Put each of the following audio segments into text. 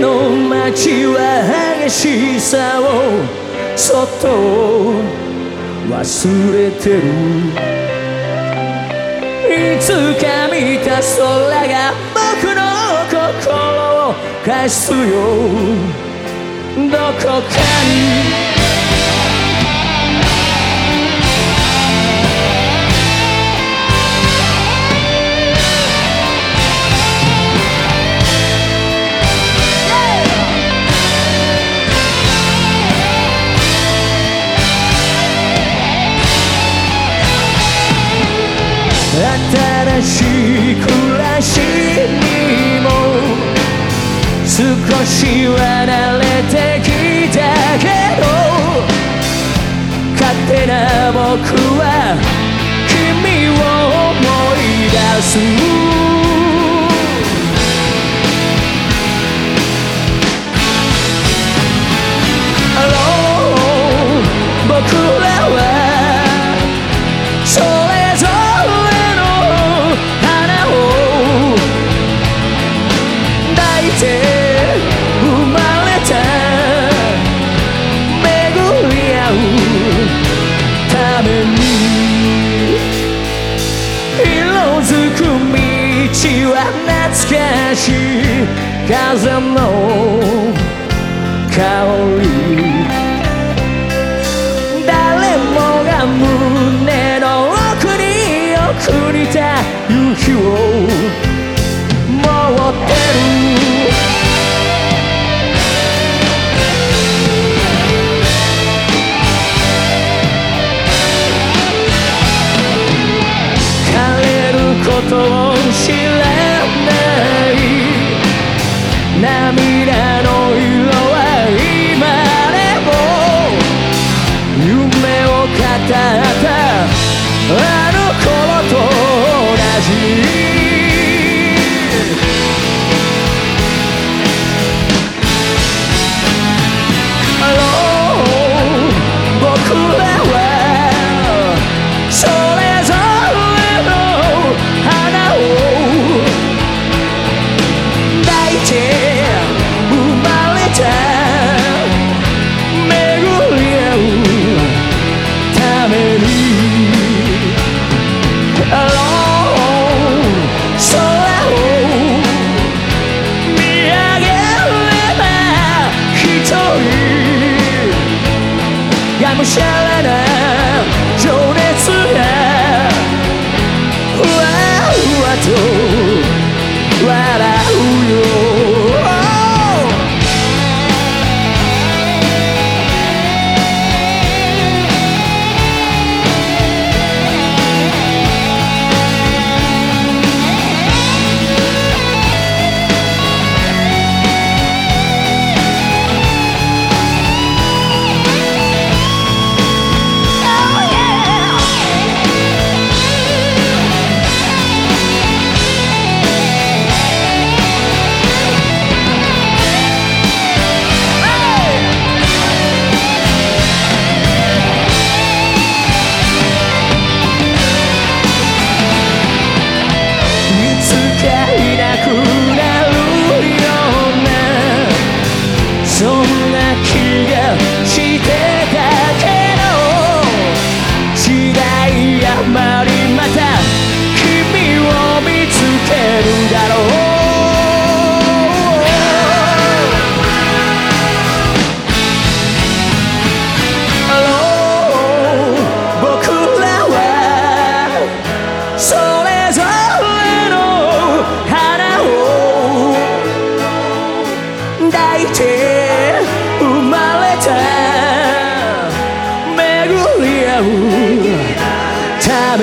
の街は激しさをそっと忘れてる。いつか見た空が僕の心を返すよ。どこかに。暮らしにも少しは慣れてきたけど勝手な僕は君を思い出すために色づく道は懐かしい風の香り誰もが胸の奥に奥にた夕日をな情熱がふわふわと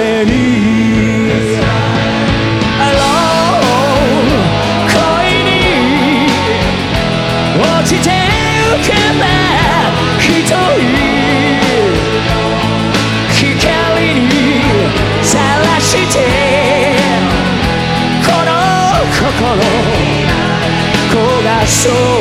めに。あの恋に。落ちてゆけば一人光にさらして。この心焦がそう。